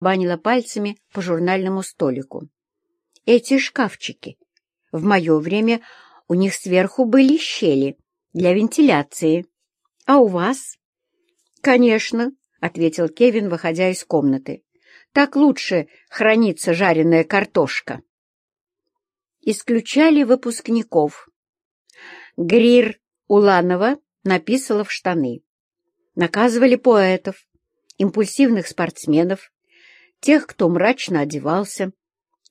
банила пальцами по журнальному столику. «Эти шкафчики. В мое время у них сверху были щели для вентиляции. А у вас?» «Конечно», — ответил Кевин, выходя из комнаты. «Так лучше хранится жареная картошка». Исключали выпускников. Грир Уланова написала в штаны. Наказывали поэтов, импульсивных спортсменов, тех, кто мрачно одевался,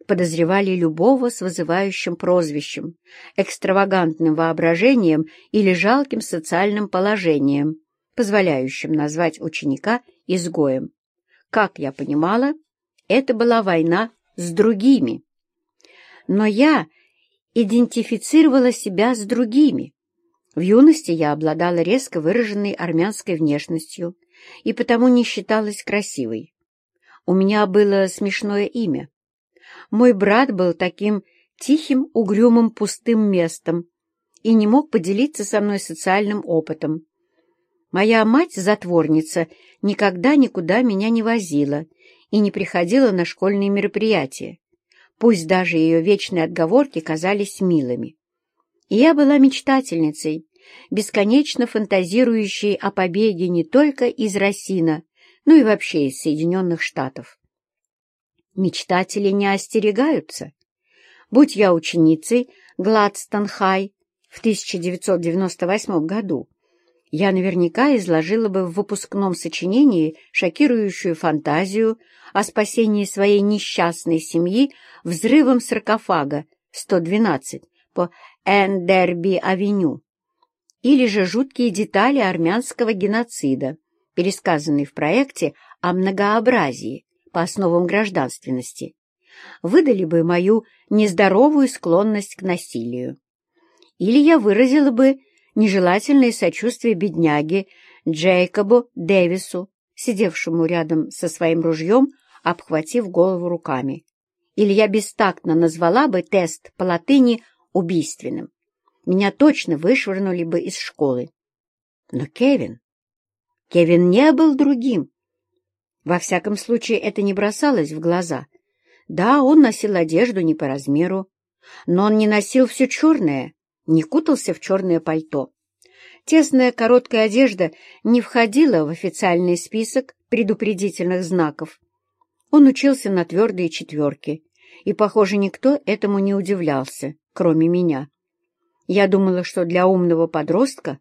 подозревали любого с вызывающим прозвищем, экстравагантным воображением или жалким социальным положением, позволяющим назвать ученика изгоем. Как я понимала, это была война с другими. Но я идентифицировала себя с другими. В юности я обладала резко выраженной армянской внешностью и потому не считалась красивой. У меня было смешное имя. Мой брат был таким тихим, угрюмым, пустым местом и не мог поделиться со мной социальным опытом. Моя мать-затворница никогда никуда меня не возила и не приходила на школьные мероприятия, пусть даже ее вечные отговорки казались милыми. И я была мечтательницей, бесконечно фантазирующей о побеге не только из Росина, но и вообще из Соединенных Штатов. Мечтатели не остерегаются. Будь я ученицей Гладстон-Хай в 1998 году, я наверняка изложила бы в выпускном сочинении шокирующую фантазию о спасении своей несчастной семьи взрывом саркофага 112 по Эндерби-авеню или же жуткие детали армянского геноцида, пересказанные в проекте о многообразии по основам гражданственности, выдали бы мою нездоровую склонность к насилию. Или я выразила бы нежелательное сочувствие бедняге Джейкобу Дэвису, сидевшему рядом со своим ружьем, обхватив голову руками. Или я бестактно назвала бы тест по латыни убийственным. Меня точно вышвырнули бы из школы. Но Кевин... Кевин не был другим. Во всяком случае, это не бросалось в глаза. Да, он носил одежду не по размеру, но он не носил все черное, не кутался в черное пальто. Тесная короткая одежда не входила в официальный список предупредительных знаков. Он учился на твердые четверки, и, похоже, никто этому не удивлялся, кроме меня. Я думала, что для умного подростка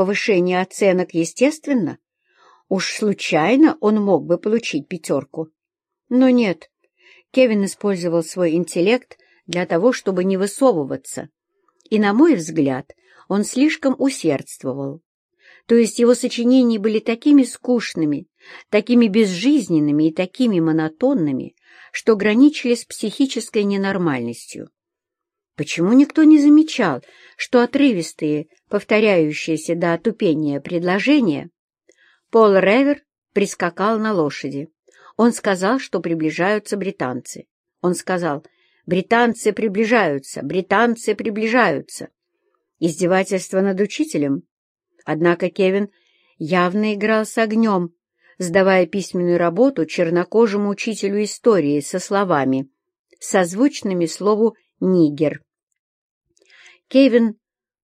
повышение оценок естественно. Уж случайно он мог бы получить пятерку. Но нет, Кевин использовал свой интеллект для того, чтобы не высовываться и, на мой взгляд, он слишком усердствовал. То есть его сочинения были такими скучными, такими безжизненными и такими монотонными, что граничили с психической ненормальностью. Почему никто не замечал, что отрывистые, повторяющиеся до отупения предложения Пол Ревер прискакал на лошади. Он сказал, что приближаются британцы. Он сказал Британцы приближаются, британцы приближаются. Издевательство над учителем. Однако Кевин явно играл с огнем, сдавая письменную работу чернокожему учителю истории со словами, созвучными слову «нигер». Кевин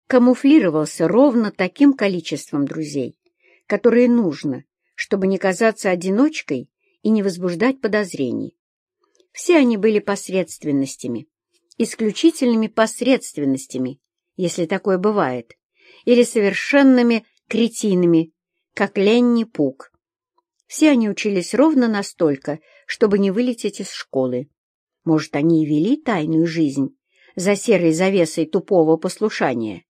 камуфлировался ровно таким количеством друзей, которые нужно, чтобы не казаться одиночкой и не возбуждать подозрений. Все они были посредственностями, исключительными посредственностями, если такое бывает, или совершенными кретинами, как Ленни Пук. Все они учились ровно настолько, чтобы не вылететь из школы. Может, они и вели тайную жизнь за серой завесой тупого послушания.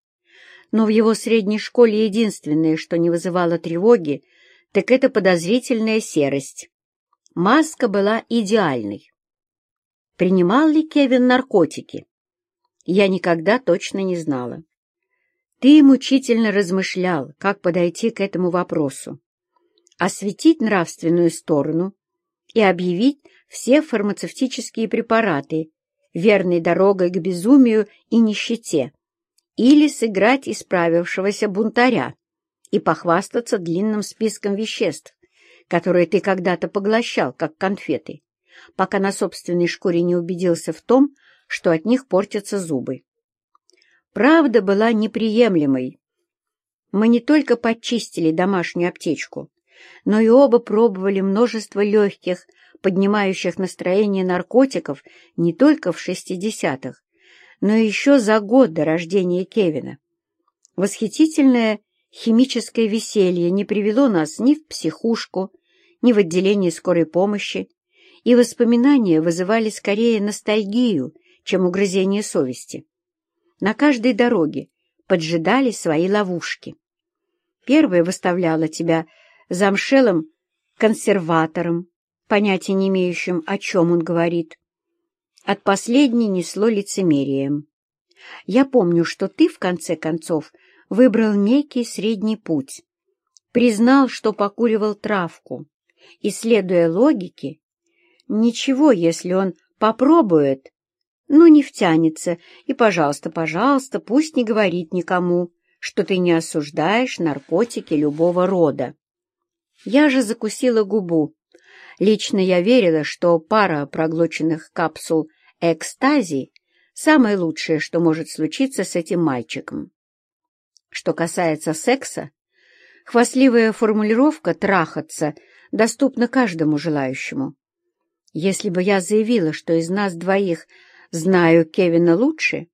Но в его средней школе единственное, что не вызывало тревоги, так это подозрительная серость. Маска была идеальной. Принимал ли Кевин наркотики? Я никогда точно не знала. Ты мучительно размышлял, как подойти к этому вопросу. Осветить нравственную сторону и объявить все фармацевтические препараты верной дорогой к безумию и нищете, или сыграть исправившегося бунтаря и похвастаться длинным списком веществ, которые ты когда-то поглощал, как конфеты, пока на собственной шкуре не убедился в том, что от них портятся зубы. Правда была неприемлемой. Мы не только почистили домашнюю аптечку, но и оба пробовали множество легких, поднимающих настроение наркотиков не только в шестидесятых, но еще за год до рождения Кевина. Восхитительное химическое веселье не привело нас ни в психушку, ни в отделение скорой помощи, и воспоминания вызывали скорее ностальгию, чем угрызение совести. На каждой дороге поджидали свои ловушки. Первая выставляла тебя замшелым консерватором, понятия не имеющим, о чем он говорит, от последней несло лицемерием. Я помню, что ты, в конце концов, выбрал некий средний путь. Признал, что покуривал травку, и, следуя логике, ничего, если он попробует, но не втянется, и, пожалуйста, пожалуйста, пусть не говорит никому, что ты не осуждаешь наркотики любого рода. Я же закусила губу, Лично я верила, что пара проглоченных капсул экстази — самое лучшее, что может случиться с этим мальчиком. Что касается секса, хвастливая формулировка «трахаться» доступна каждому желающему. Если бы я заявила, что из нас двоих знаю Кевина лучше,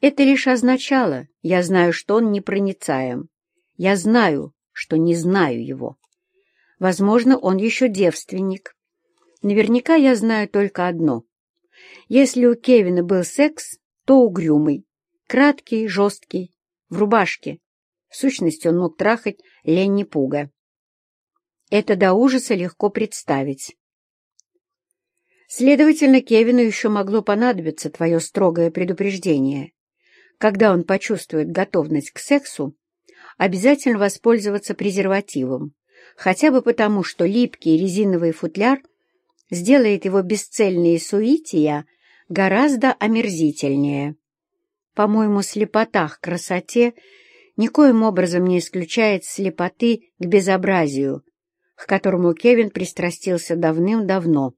это лишь означало, я знаю, что он непроницаем. Я знаю, что не знаю его. Возможно, он еще девственник. Наверняка я знаю только одно. Если у Кевина был секс, то угрюмый, краткий, жесткий, в рубашке. В сущности, он мог трахать Ленни Пуга. Это до ужаса легко представить. Следовательно, Кевину еще могло понадобиться твое строгое предупреждение. Когда он почувствует готовность к сексу, обязательно воспользоваться презервативом хотя бы потому, что липкий резиновый футляр сделает его бесцельные суития гораздо омерзительнее. По-моему, слепота к красоте никоим образом не исключает слепоты к безобразию, к которому Кевин пристрастился давным-давно.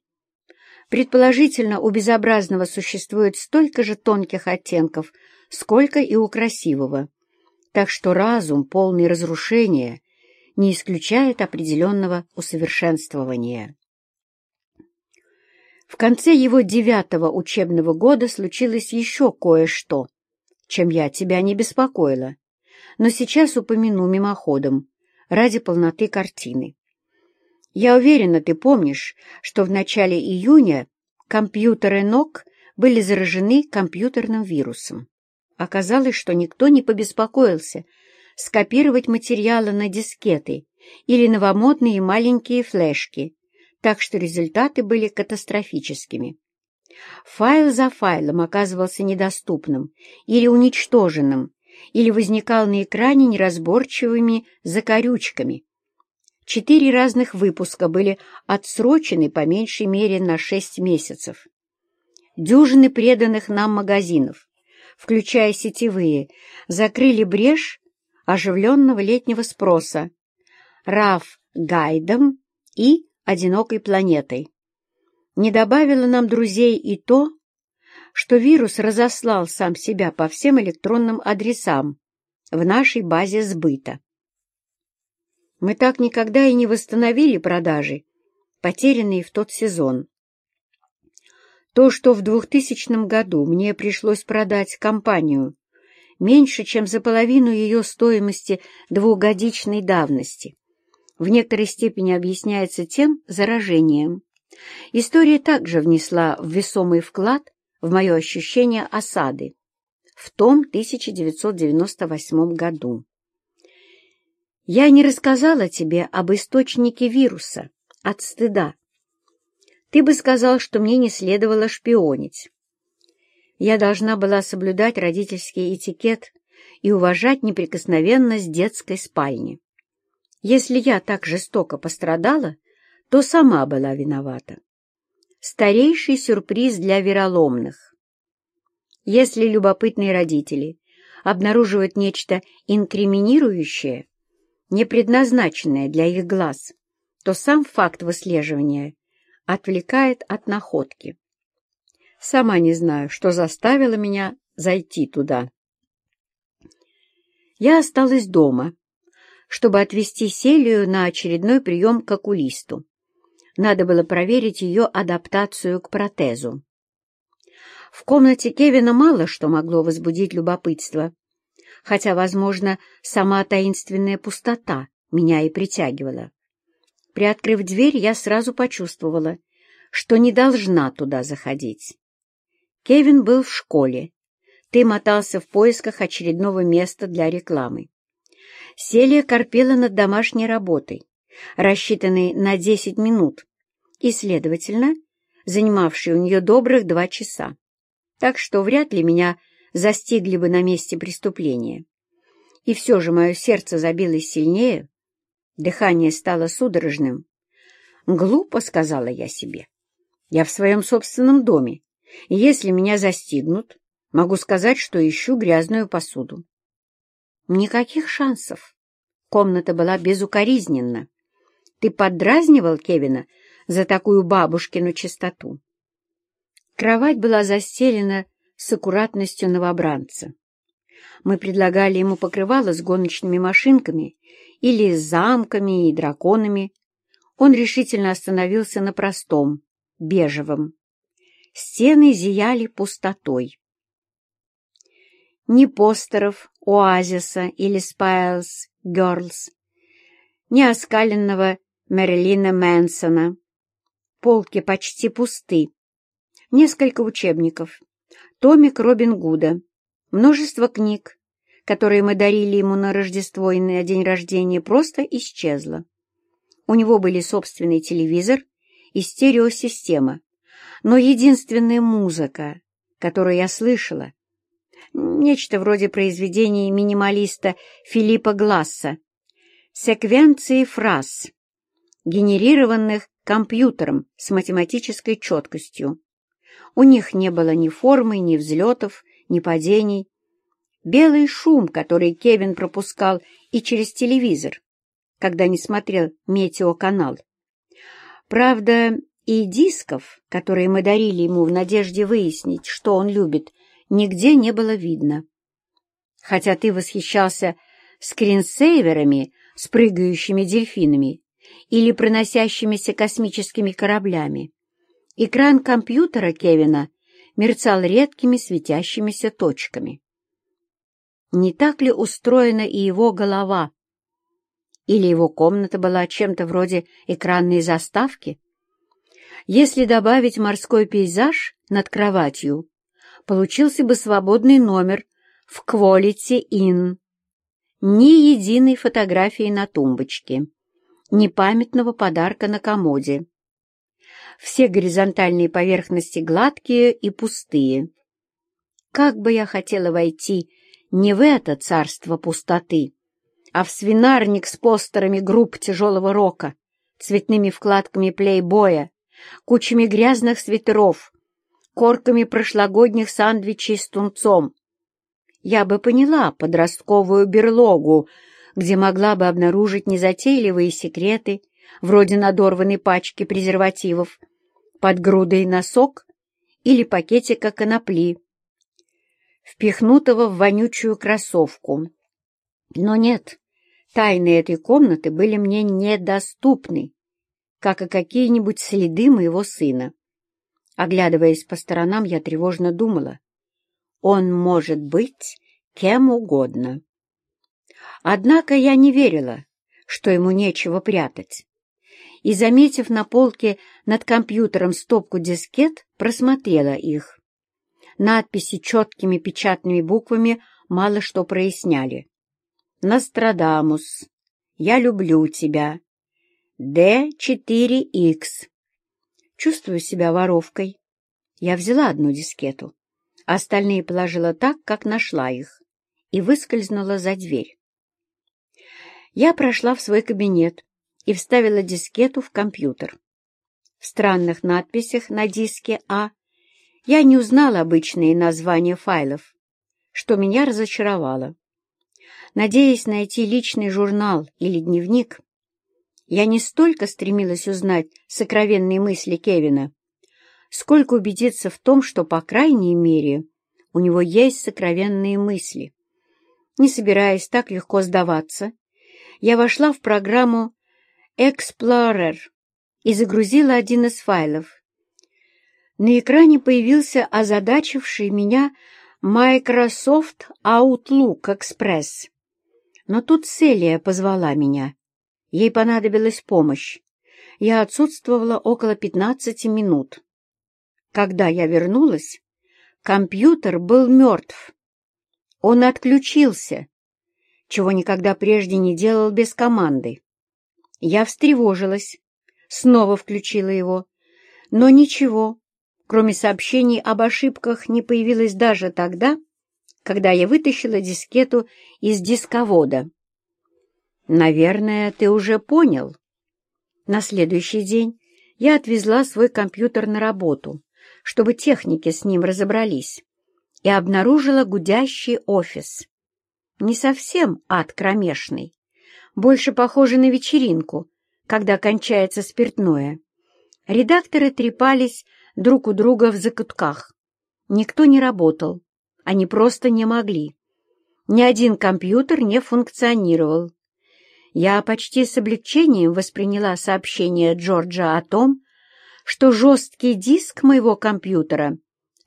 Предположительно, у безобразного существует столько же тонких оттенков, сколько и у красивого. Так что разум, полный разрушения, не исключает определенного усовершенствования. В конце его девятого учебного года случилось еще кое-что, чем я тебя не беспокоила, но сейчас упомяну мимоходом, ради полноты картины. Я уверена, ты помнишь, что в начале июня компьютеры ног были заражены компьютерным вирусом. Оказалось, что никто не побеспокоился — скопировать материалы на дискеты или новомодные маленькие флешки, так что результаты были катастрофическими. Файл за файлом оказывался недоступным или уничтоженным, или возникал на экране неразборчивыми закорючками. Четыре разных выпуска были отсрочены по меньшей мере на шесть месяцев. Дюжины преданных нам магазинов, включая сетевые, закрыли брешь оживленного летнего спроса, Раф Гайдом и одинокой планетой. Не добавило нам друзей и то, что вирус разослал сам себя по всем электронным адресам в нашей базе сбыта. Мы так никогда и не восстановили продажи, потерянные в тот сезон. То, что в 2000 году мне пришлось продать компанию меньше, чем за половину ее стоимости двухгодичной давности. В некоторой степени объясняется тем заражением. История также внесла весомый вклад в мое ощущение осады в том 1998 году. Я не рассказала тебе об источнике вируса от стыда. Ты бы сказал, что мне не следовало шпионить. Я должна была соблюдать родительский этикет и уважать неприкосновенность детской спальни. Если я так жестоко пострадала, то сама была виновата. Старейший сюрприз для вероломных. Если любопытные родители обнаруживают нечто инкриминирующее, не предназначенное для их глаз, то сам факт выслеживания отвлекает от находки. Сама не знаю, что заставило меня зайти туда. Я осталась дома, чтобы отвезти Селию на очередной прием к окулисту. Надо было проверить ее адаптацию к протезу. В комнате Кевина мало что могло возбудить любопытство, хотя, возможно, сама таинственная пустота меня и притягивала. Приоткрыв дверь, я сразу почувствовала, что не должна туда заходить. Кевин был в школе. Ты мотался в поисках очередного места для рекламы. Селия корпела над домашней работой, рассчитанной на 10 минут, и, следовательно, занимавшей у нее добрых два часа так что вряд ли меня застигли бы на месте преступления. И все же мое сердце забилось сильнее, дыхание стало судорожным. «Глупо», — сказала я себе. «Я в своем собственном доме, если меня застигнут, могу сказать, что ищу грязную посуду». Никаких шансов. Комната была безукоризненна. Ты поддразнивал Кевина за такую бабушкину чистоту? Кровать была застелена с аккуратностью новобранца. Мы предлагали ему покрывало с гоночными машинками или с замками и драконами. Он решительно остановился на простом, бежевом. Стены зияли пустотой. Ни постеров Оазиса или Спайлс Герлс, ни оскаленного Мерлина Мэнсона. Полки почти пусты несколько учебников, томик Робин Гуда, множество книг, которые мы дарили ему на Рождество и на день рождения, просто исчезло. У него были собственный телевизор и стереосистема, но единственная музыка, которую я слышала, нечто вроде произведений минималиста Филиппа Гласса, секвенции фраз, генерированных компьютером с математической четкостью. У них не было ни формы, ни взлетов, ни падений. Белый шум, который Кевин пропускал и через телевизор, когда не смотрел метеоканал. Правда, и дисков, которые мы дарили ему в надежде выяснить, что он любит, нигде не было видно. Хотя ты восхищался скринсейверами с прыгающими дельфинами или проносящимися космическими кораблями. Экран компьютера Кевина мерцал редкими светящимися точками. Не так ли устроена и его голова? Или его комната была чем-то вроде экранной заставки? Если добавить морской пейзаж над кроватью, получился бы свободный номер в Quality Inn. Ни единой фотографии на тумбочке, ни памятного подарка на комоде все горизонтальные поверхности гладкие и пустые. Как бы я хотела войти не в это царство пустоты, а в свинарник с постерами групп тяжелого рока, цветными вкладками плейбоя, кучами грязных свитеров, корками прошлогодних сандвичей с тунцом. Я бы поняла подростковую берлогу, где могла бы обнаружить незатейливые секреты, вроде надорванной пачки презервативов, под грудой носок или пакетика конопли, впихнутого в вонючую кроссовку. Но нет, тайны этой комнаты были мне недоступны, как и какие-нибудь следы моего сына. Оглядываясь по сторонам, я тревожно думала. Он может быть кем угодно. Однако я не верила, что ему нечего прятать и, заметив на полке над компьютером стопку дискет, просмотрела их. Надписи четкими печатными буквами мало что проясняли. «Нострадамус», «Я люблю тебя», «Д4Х». Чувствую себя воровкой. Я взяла одну дискету, остальные положила так, как нашла их, и выскользнула за дверь. Я прошла в свой кабинет, и вставила дискету в компьютер. В странных надписях на диске А я не узнала обычные названия файлов, что меня разочаровало. Надеясь найти личный журнал или дневник, Я не столько стремилась узнать сокровенные мысли Кевина, сколько убедиться в том, что, по крайней мере, у него есть сокровенные мысли. Не собираясь так легко сдаваться, я вошла в программу Explorer и загрузила один из файлов. На экране появился озадачивший меня Microsoft Outlook Express. Но тут Селия позвала меня. Ей понадобилась помощь. Я отсутствовала около пятнадцати минут. Когда я вернулась, компьютер был мертв. Он отключился, чего никогда прежде не делал без команды. Я встревожилась, снова включила его, но ничего, кроме сообщений об ошибках, не появилось даже тогда, когда я вытащила дискету из дисковода. «Наверное, ты уже понял». На следующий день я отвезла свой компьютер на работу, чтобы техники с ним разобрались, и обнаружила гудящий офис. Не совсем ад кромешный, больше похоже на вечеринку, когда кончается спиртное. Редакторы трепались друг у друга в закутках. Никто не работал, они просто не могли. Ни один компьютер не функционировал. Я почти с облегчением восприняла сообщение Джорджа о том, что жесткий диск моего компьютера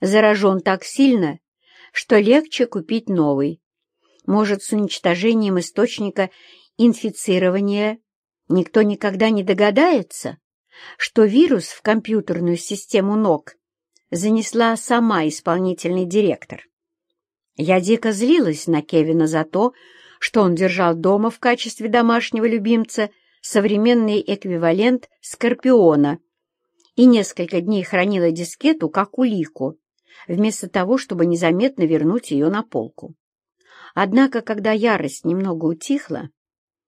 заражен так сильно, что легче купить новый. Может, с уничтожением источника инфицирования никто никогда не догадается, что вирус в компьютерную систему ног занесла сама исполнительный директор. Я дико злилась на Кевина за то, что он держал дома в качестве домашнего любимца современный эквивалент Скорпиона и несколько дней хранила дискету как улику, вместо того, чтобы незаметно вернуть ее на полку. Однако, когда ярость немного утихла,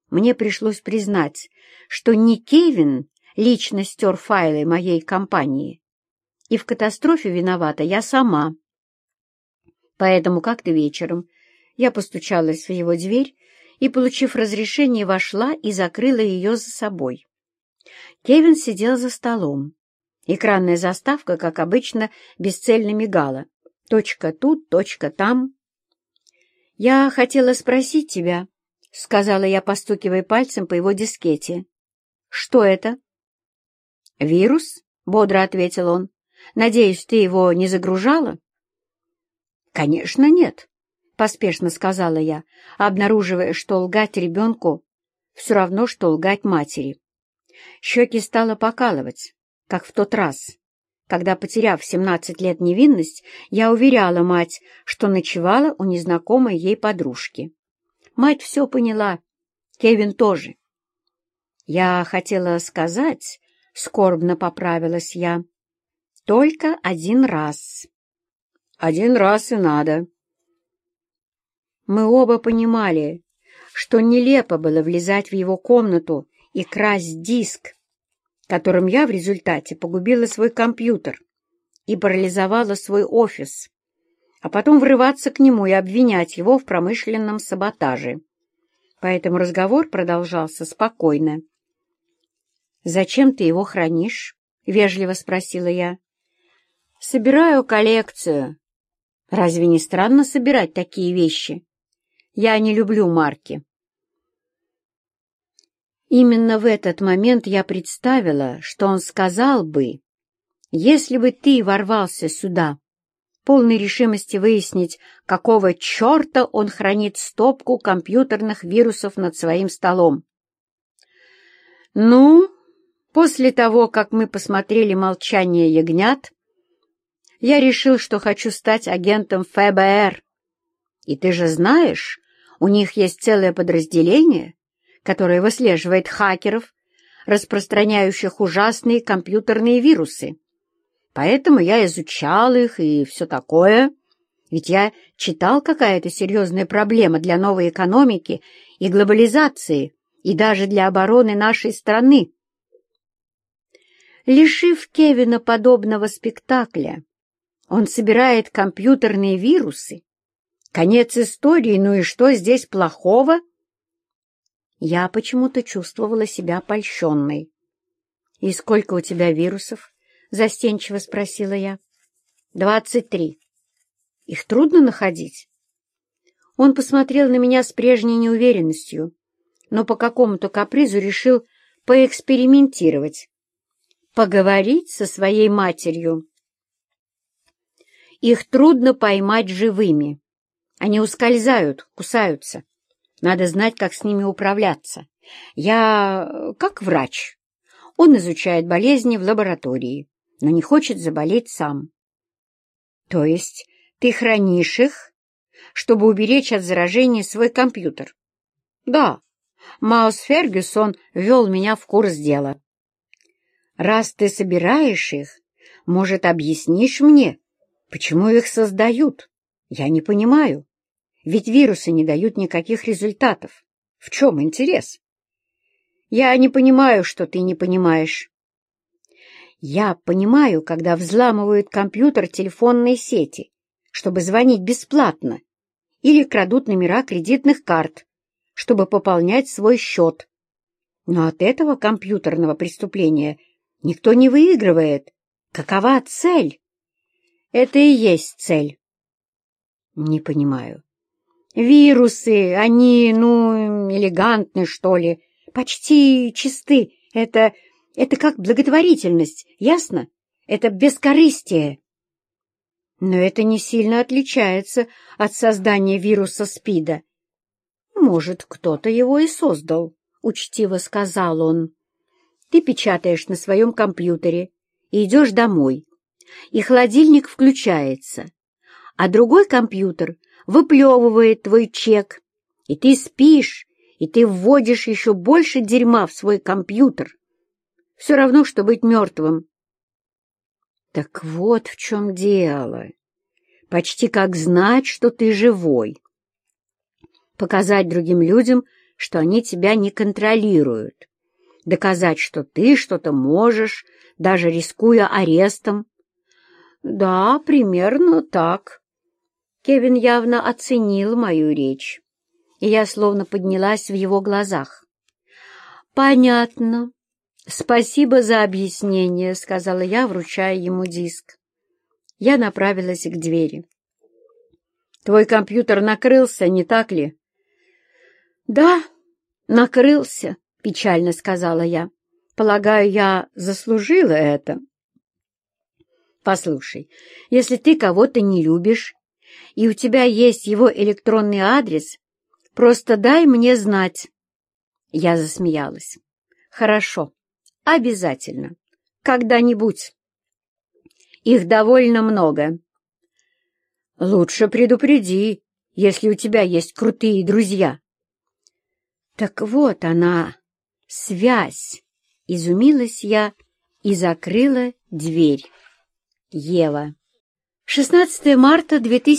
мне пришлось признать, что не Кевин лично стер файлы моей компании, и в катастрофе виновата я сама. Поэтому как-то вечером я постучалась в его дверь и, получив разрешение, вошла и закрыла ее за собой. Кевин сидел за столом. Экранная заставка, как обычно, бесцельно мигала. Точка тут, точка там. «Я хотела спросить тебя», — сказала я, постукивая пальцем по его дискете. «Что это?» «Вирус?» — бодро ответил он. «Надеюсь, ты его не загружала?» «Конечно, нет поспешно сказала я, обнаруживая, что лгать ребенку все равно, что лгать матери. Щеки стало покалывать, как в тот раз, когда, потеряв семнадцать лет невинность, я уверяла мать, что ночевала у незнакомой ей подружки. Мать все поняла, Кевин тоже. Я хотела сказать, скорбно поправилась я, только один раз. Один раз и надо, мы оба понимали, что нелепо было влезать в его комнату и красть диск, которым я в результате погубила свой компьютер и парализовала свой офис, а потом врываться к нему и обвинять его в промышленном саботаже. Поэтому разговор продолжался спокойно. «Зачем ты его хранишь?» — вежливо спросила я. «Собираю коллекцию. Разве не странно собирать такие вещи?» Я не люблю марки. Именно в этот момент я представила, что он сказал бы, если бы ты ворвался сюда, полной решимости выяснить, какого черта он хранит стопку компьютерных вирусов над своим столом. Ну, после того, как мы посмотрели «Молчание ягнят», я решил, что хочу стать агентом ФБР. И ты же знаешь, у них есть целое подразделение, которое выслеживает хакеров, распространяющих ужасные компьютерные вирусы. Поэтому я изучал их и все такое. Ведь я читал, какая это серьезная проблема для новой экономики и глобализации, и даже для обороны нашей страны. Лишив Кевина подобного спектакля, он собирает компьютерные вирусы Конец истории, ну и что здесь плохого? Я почему-то чувствовала себя польщенной. «И сколько у тебя вирусов?» — застенчиво спросила я. «Двадцать три. Их трудно находить?» Он посмотрел на меня с прежней неуверенностью, но по какому-то капризу решил поэкспериментировать. Поговорить со своей матерью. Их трудно поймать живыми. Они ускользают, кусаются. Надо знать, как с ними управляться. Я как врач. Он изучает болезни в лаборатории, но не хочет заболеть сам. То есть ты хранишь их, чтобы уберечь от заражения свой компьютер? Да. Маус Фергюсон ввел меня в курс дела. Раз ты собираешь их, может, объяснишь мне, почему их создают? Я не понимаю. Ведь вирусы не дают никаких результатов. В чем интерес? Я не понимаю, что ты не понимаешь. Я понимаю, когда взламывают компьютер телефонной сети, чтобы звонить бесплатно, или крадут номера кредитных карт, чтобы пополнять свой счет. Но от этого компьютерного преступления никто не выигрывает. Какова цель? Это и есть цель. Не понимаю. Вирусы, они, ну, элегантны, что ли, почти чисты. Это, это как благотворительность, ясно? Это бескорыстие. Но это не сильно отличается от создания вируса СПИДа. Может, кто-то его и создал, — учтиво сказал он. Ты печатаешь на своем компьютере и идешь домой, и холодильник включается, а другой компьютер выплевывает твой чек, и ты спишь, и ты вводишь еще больше дерьма в свой компьютер. Все равно, что быть мертвым. Так вот в чем дело. Почти как знать, что ты живой. Показать другим людям, что они тебя не контролируют. Доказать, что ты что-то можешь, даже рискуя арестом. Да, примерно так. Кевин явно оценил мою речь, и я словно поднялась в его глазах. «Понятно. Спасибо за объяснение», — сказала я, вручая ему диск. Я направилась к двери. «Твой компьютер накрылся, не так ли?» «Да, накрылся», — печально сказала я. «Полагаю, я заслужила это». «Послушай, если ты кого-то не любишь, и у тебя есть его электронный адрес, просто дай мне знать». Я засмеялась. «Хорошо, обязательно, когда-нибудь. Их довольно много». «Лучше предупреди, если у тебя есть крутые друзья». «Так вот она, связь!» — изумилась я и закрыла дверь. Ева. 16 марта 2000